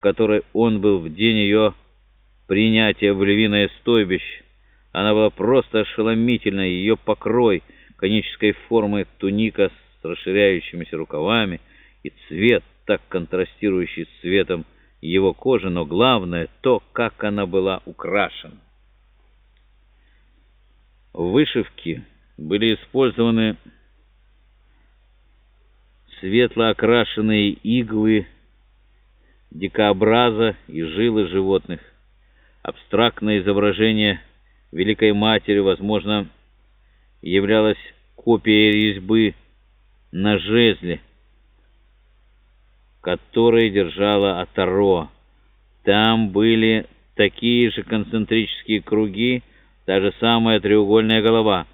которой он был в день ее принятия в львиное стойбище. Она была просто ошеломительной, ее покрой конической формы туника с расширяющимися рукавами и цвет, так контрастирующий с цветом его кожи, но главное то, как она была украшена. В вышивке были использованы светло окрашенные иглы дикообраза и жилы животных. Абстрактное изображение Великой Матери, возможно, являлось копией резьбы на жезле, который держала Атаро. Там были такие же концентрические круги, та же самая треугольная голова.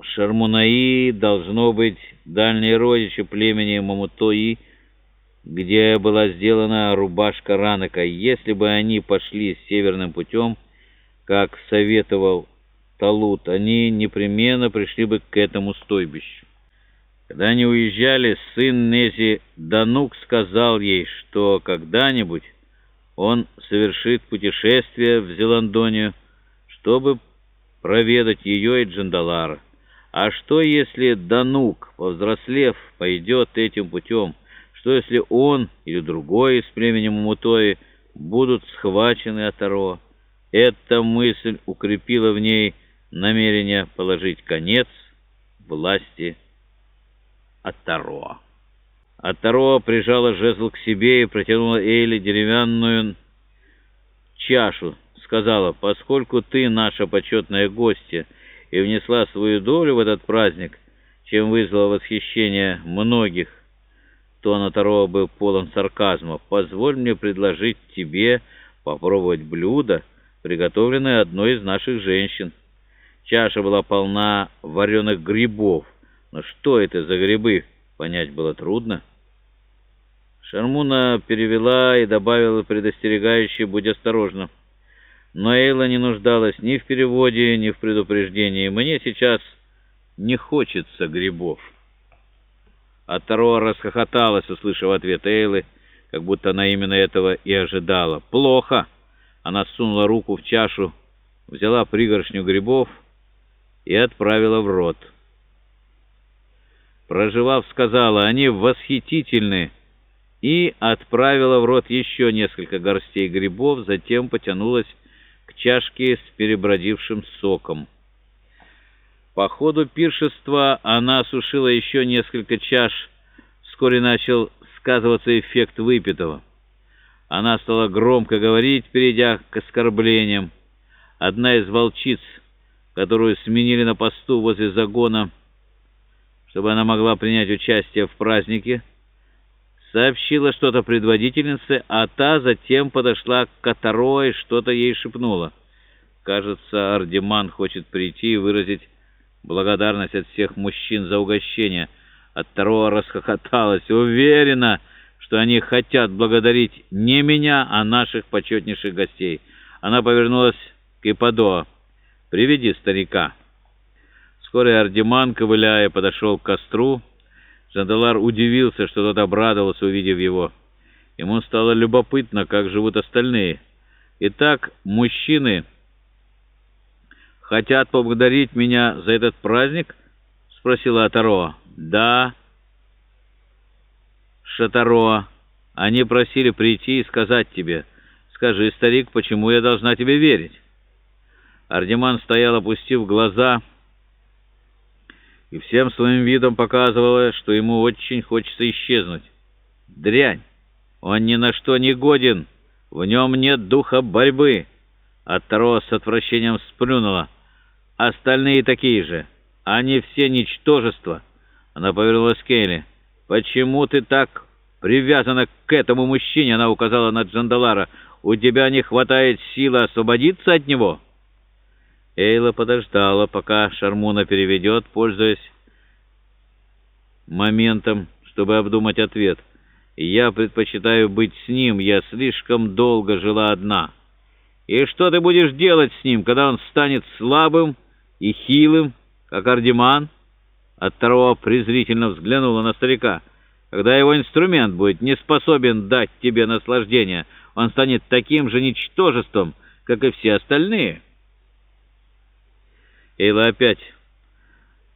Шармунаи должно быть дальние родичи племени Мамутои, где была сделана рубашка Ранака. Если бы они пошли северным путем, как советовал Талут, они непременно пришли бы к этому стойбищу. Когда они уезжали, сын Нези Данук сказал ей, что когда-нибудь он совершит путешествие в Зеландонию, чтобы проведать ее и Джандалара. А что, если Данук, повзрослев, пойдет этим путем? Что если он или другой из племени Мумутои будут схвачены Атаро? Эта мысль укрепила в ней намерение положить конец власти Атаро. Атаро прижала жезл к себе и протянула Эйли деревянную чашу. Сказала, поскольку ты наша почетная гостья и внесла свою долю в этот праздник, чем вызвало восхищение многих, Тон Атаро был полон сарказма. «Позволь мне предложить тебе попробовать блюдо, приготовленное одной из наших женщин». Чаша была полна вареных грибов. Но что это за грибы, понять было трудно. Шармуна перевела и добавила предостерегающее «Будь осторожна». Но Эйла не нуждалась ни в переводе, ни в предупреждении. «Мне сейчас не хочется грибов». А Таро расхохоталась, услышав ответ Эйлы, как будто она именно этого и ожидала. «Плохо!» Она сунула руку в чашу, взяла пригоршню грибов и отправила в рот. Проживав, сказала, «Они восхитительны!» и отправила в рот еще несколько горстей грибов, затем потянулась к чашке с перебродившим соком. По ходу пиршества она осушила еще несколько чаш. Вскоре начал сказываться эффект выпитого. Она стала громко говорить, перейдя к оскорблениям. Одна из волчиц, которую сменили на посту возле загона, чтобы она могла принять участие в празднике, сообщила что-то предводительнице, а та затем подошла к Катаро и что-то ей шепнула. Кажется, Ардеман хочет прийти и выразить благодарность от всех мужчин за угощение. От второго расхохоталась. Уверена, что они хотят благодарить не меня, а наших почетнейших гостей. Она повернулась к Ипадоа. «Приведи старика». Вскоре Ардеман, ковыляя, подошел к костру. Жандалар удивился, что тот обрадовался, увидев его. Ему стало любопытно, как живут остальные. Итак, мужчины хотят поблагодарить меня за этот праздник?» — спросила Атароа. «Да, Шатароа. Они просили прийти и сказать тебе. Скажи, старик, почему я должна тебе верить?» Ардеман стоял, опустив глаза, и всем своим видом показывала, что ему очень хочется исчезнуть. «Дрянь! Он ни на что не годен! В нем нет духа борьбы!» Атароа с отвращением сплюнула. Остальные такие же. Они все ничтожества. Она повернулась к Кейли. «Почему ты так привязана к этому мужчине?» Она указала на Джандалара. «У тебя не хватает силы освободиться от него?» Эйла подождала, пока Шармуна переведет, пользуясь моментом, чтобы обдумать ответ. «Я предпочитаю быть с ним. Я слишком долго жила одна». «И что ты будешь делать с ним, когда он станет слабым?» И хилым, как Ардеман. От второго презрительно взглянула на старика. Когда его инструмент будет не способен дать тебе наслаждение, он станет таким же ничтожеством, как и все остальные. Эйла опять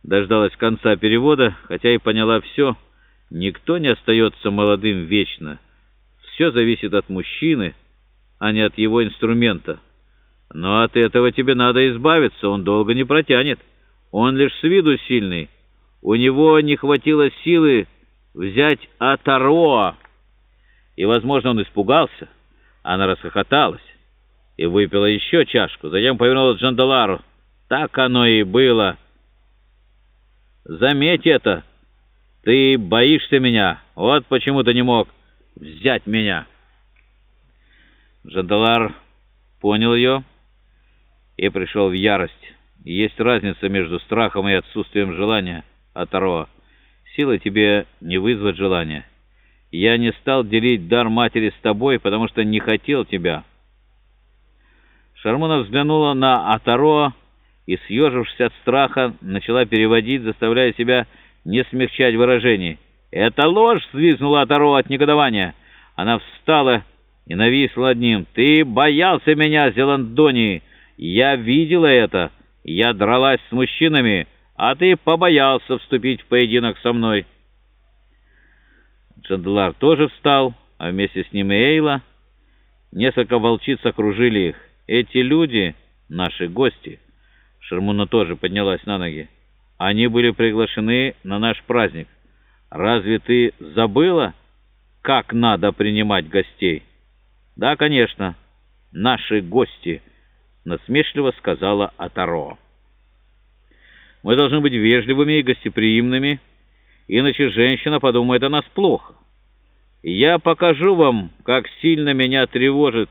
дождалась конца перевода, хотя и поняла все. Никто не остается молодым вечно. Все зависит от мужчины, а не от его инструмента. Но от этого тебе надо избавиться, он долго не протянет. Он лишь с виду сильный. У него не хватило силы взять Атароа. И, возможно, он испугался. Она расхохоталась и выпила еще чашку. Затем повернулась к Джандалару. Так оно и было. Заметь это. Ты боишься меня. Вот почему ты не мог взять меня. Джандалар понял ее и пришел в ярость. Есть разница между страхом и отсутствием желания, Атароа. Сила тебе не вызвать желания. Я не стал делить дар матери с тобой, потому что не хотел тебя». Шармона взглянула на Атароа и, съежившись от страха, начала переводить, заставляя себя не смягчать выражений. «Это ложь!» — взвизгнула Атароа от негодования. Она встала и нависла над ним. «Ты боялся меня, Зеландонии! Я видела это! Я дралась с мужчинами, а ты побоялся вступить в поединок со мной!» Джандлар тоже встал, а вместе с ним и Эйла. Несколько волчиц окружили их. Эти люди — наши гости. Шермуна тоже поднялась на ноги. Они были приглашены на наш праздник. Разве ты забыла, как надо принимать гостей? Да, конечно, наши гости, насмешливо сказала Атаро. Мы должны быть вежливыми и гостеприимными, иначе женщина подумает о нас плохо. Я покажу вам, как сильно меня тревожит